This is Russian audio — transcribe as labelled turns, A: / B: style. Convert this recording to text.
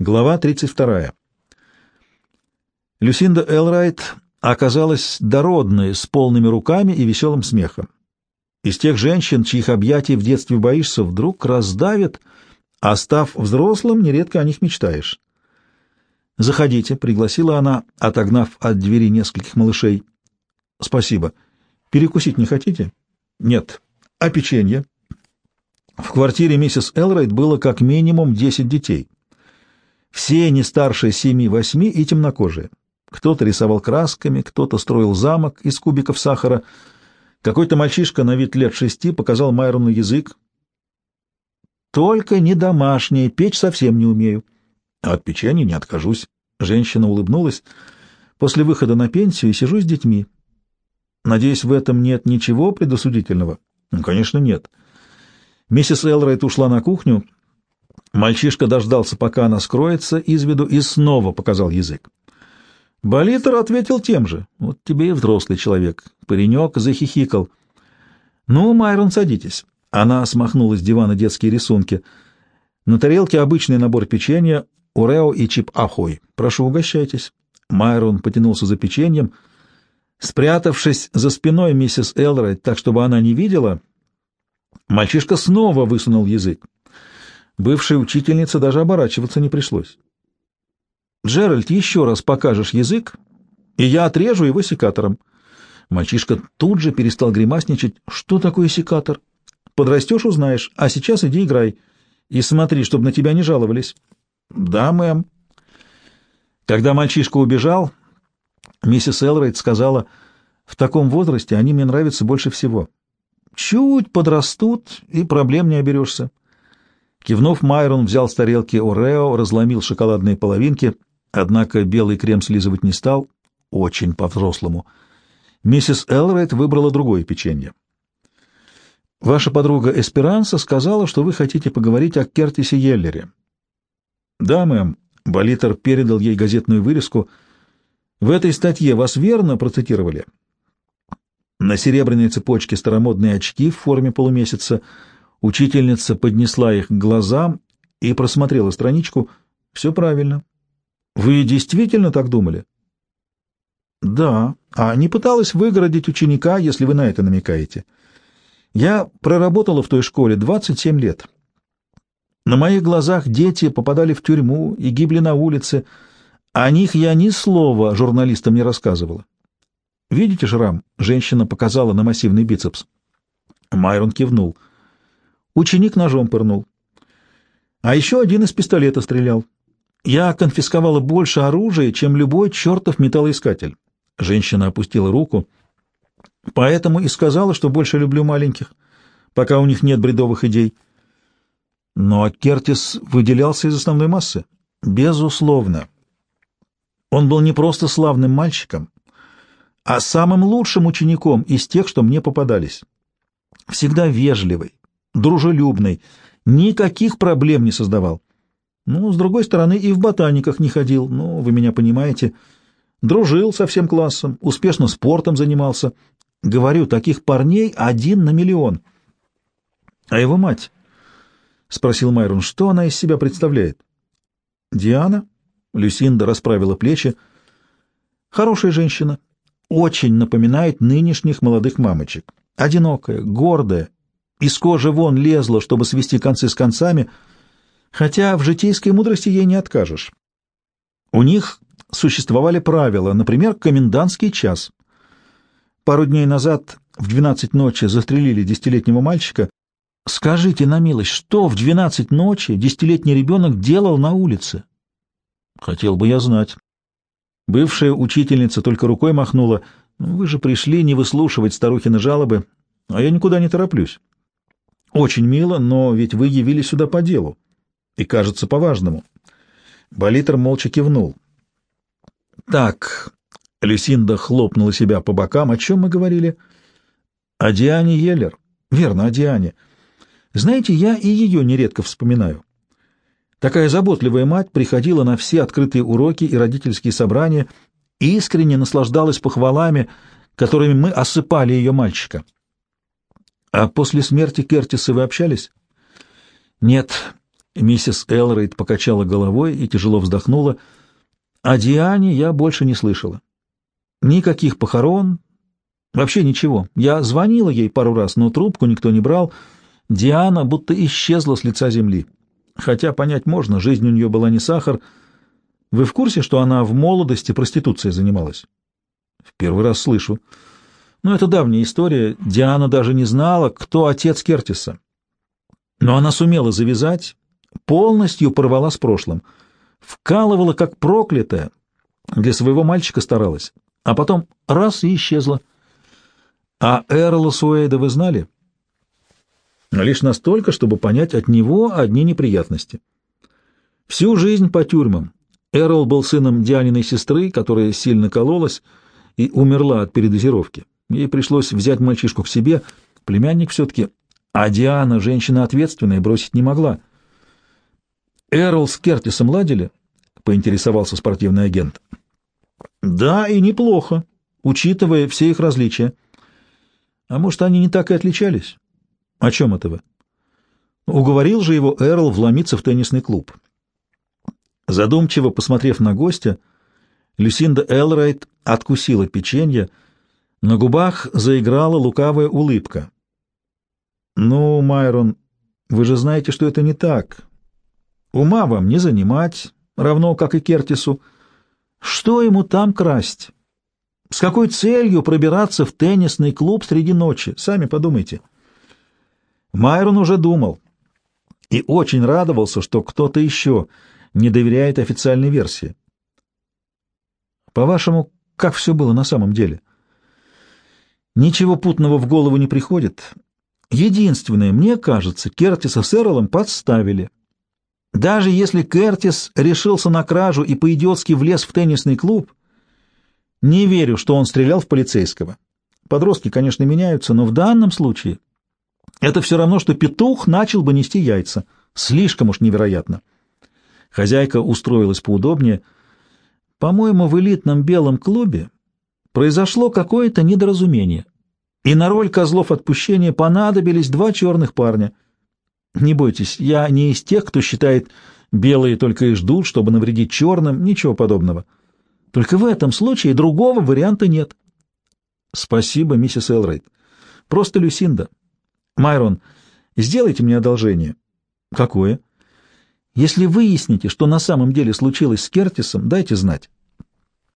A: Глава 32. Люсинда Элрайт оказалась дородной, с полными руками и веселым смехом. Из тех женщин, чьих объятий в детстве боишься, вдруг раздавит, а став взрослым, нередко о них мечтаешь. «Заходите», — пригласила она, отогнав от двери нескольких малышей. «Спасибо. Перекусить не хотите?» «Нет. А печенье?» В квартире миссис Элрайт было как минимум десять детей. Все не старше семи-восьми и темнокожие. Кто-то рисовал красками, кто-то строил замок из кубиков сахара. Какой-то мальчишка на вид лет шести показал Майрону язык. «Только не домашнее, печь совсем не умею». «А «От печенья не откажусь». Женщина улыбнулась. «После выхода на пенсию сижу с детьми. Надеюсь, в этом нет ничего предосудительного?» «Ну, «Конечно, нет». Миссис Элрайт ушла на кухню. Мальчишка дождался, пока она скроется из виду, и снова показал язык. Болитер ответил тем же. «Вот тебе и взрослый человек». Паренек захихикал. «Ну, Майрон, садитесь». Она смахнула с дивана детские рисунки. На тарелке обычный набор печенья, Орео и чип-ахой. Прошу, угощайтесь. Майрон потянулся за печеньем. Спрятавшись за спиной миссис Элрайт, так, чтобы она не видела, мальчишка снова высунул язык. Бывшей учительнице даже оборачиваться не пришлось. «Джеральд, еще раз покажешь язык, и я отрежу его секатором». Мальчишка тут же перестал гримасничать. «Что такое секатор?» «Подрастешь, узнаешь, а сейчас иди играй. И смотри, чтобы на тебя не жаловались». «Да, мэм». Когда мальчишка убежал, миссис Элрейд сказала, «В таком возрасте они мне нравятся больше всего. Чуть подрастут, и проблем не оберешься». Кивнув, Майрон взял с тарелки Орео, разломил шоколадные половинки, однако белый крем слизывать не стал, очень по-взрослому. Миссис Элрейд выбрала другое печенье. «Ваша подруга Эсперанса сказала, что вы хотите поговорить о Кертисе Йеллере». «Да, мэм», — Болитер передал ей газетную вырезку. «В этой статье вас верно процитировали?» На серебряной цепочке старомодные очки в форме полумесяца — Учительница поднесла их к глазам и просмотрела страничку. Все правильно. Вы действительно так думали? Да. А не пыталась выгородить ученика, если вы на это намекаете? Я проработала в той школе 27 лет. На моих глазах дети попадали в тюрьму и гибли на улице. О них я ни слова журналистам не рассказывала. Видите шрам? Женщина показала на массивный бицепс. Майрон кивнул. — Ученик ножом пырнул. А еще один из пистолета стрелял. Я конфисковала больше оружия, чем любой чертов металлоискатель. Женщина опустила руку. Поэтому и сказала, что больше люблю маленьких, пока у них нет бредовых идей. Но Кертис выделялся из основной массы. Безусловно. Он был не просто славным мальчиком, а самым лучшим учеником из тех, что мне попадались. Всегда вежливый, дружелюбный, никаких проблем не создавал. Ну, с другой стороны, и в ботаниках не ходил, ну, вы меня понимаете. Дружил со всем классом, успешно спортом занимался. Говорю, таких парней один на миллион. — А его мать? — спросил Майрон. — Что она из себя представляет? — Диана? — Люсинда расправила плечи. — Хорошая женщина. Очень напоминает нынешних молодых мамочек. Одинокая, гордая, из кожи вон лезла, чтобы свести концы с концами, хотя в житейской мудрости ей не откажешь. У них существовали правила, например, комендантский час. Пару дней назад в двенадцать ночи застрелили десятилетнего мальчика. Скажите на милость, что в двенадцать ночи десятилетний ребенок делал на улице? Хотел бы я знать. Бывшая учительница только рукой махнула. Вы же пришли не выслушивать старухины жалобы, а я никуда не тороплюсь. Очень мило, но ведь вы явились сюда по делу. И, кажется, по-важному. Болитер молча кивнул. Так, Люсинда хлопнула себя по бокам. О чем мы говорили? О Диане Еллер. Верно, о Диане. Знаете, я и ее нередко вспоминаю. Такая заботливая мать приходила на все открытые уроки и родительские собрания, искренне наслаждалась похвалами, которыми мы осыпали ее мальчика. А после смерти Кертиса вы общались? Нет. Миссис Элрейд покачала головой и тяжело вздохнула. О Диане я больше не слышала. Никаких похорон, вообще ничего. Я звонила ей пару раз, но трубку никто не брал. Диана будто исчезла с лица земли. Хотя понять можно, жизнь у нее была не сахар. Вы в курсе, что она в молодости проституцией занималась? В первый раз слышу. Но это давняя история. Диана даже не знала, кто отец Кертиса. Но она сумела завязать, полностью порвала с прошлым. Вкалывала, как проклятая, для своего мальчика старалась. А потом раз и исчезла. А Эрла Суэйда вы знали? Лишь настолько, чтобы понять от него одни неприятности. Всю жизнь по тюрьмам. Эрл был сыном Дианиной сестры, которая сильно кололась и умерла от передозировки. Ей пришлось взять мальчишку к себе, племянник все-таки, а Диана, женщина ответственная, бросить не могла. «Эрл с Кертисом ладили?» — поинтересовался спортивный агент. «Да, и неплохо, учитывая все их различия. А может, они не так и отличались?» «О чем это вы?» Уговорил же его Эрл вломиться в теннисный клуб. Задумчиво посмотрев на гостя, Люсинда Элрайт откусила печенье, на губах заиграла лукавая улыбка. «Ну, Майрон, вы же знаете, что это не так. Ума вам не занимать, равно как и Кертису. Что ему там красть? С какой целью пробираться в теннисный клуб среди ночи? Сами подумайте». Майрон уже думал и очень радовался, что кто-то еще не доверяет официальной версии. По-вашему, как все было на самом деле? Ничего путного в голову не приходит. Единственное, мне кажется, Кертиса с Эрлом подставили. Даже если Кертис решился на кражу и по-идиотски влез в теннисный клуб, не верю, что он стрелял в полицейского. Подростки, конечно, меняются, но в данном случае это все равно, что петух начал бы нести яйца. Слишком уж невероятно. Хозяйка устроилась поудобнее — по-моему, в элитном белом клубе произошло какое-то недоразумение, и на роль козлов отпущения понадобились два черных парня. Не бойтесь, я не из тех, кто считает, белые только и ждут, чтобы навредить черным, ничего подобного. Только в этом случае другого варианта нет. Спасибо, миссис Элрайт. Просто Люсинда. Майрон, сделайте мне одолжение. Какое? Если выясните, что на самом деле случилось с Кертисом, дайте знать.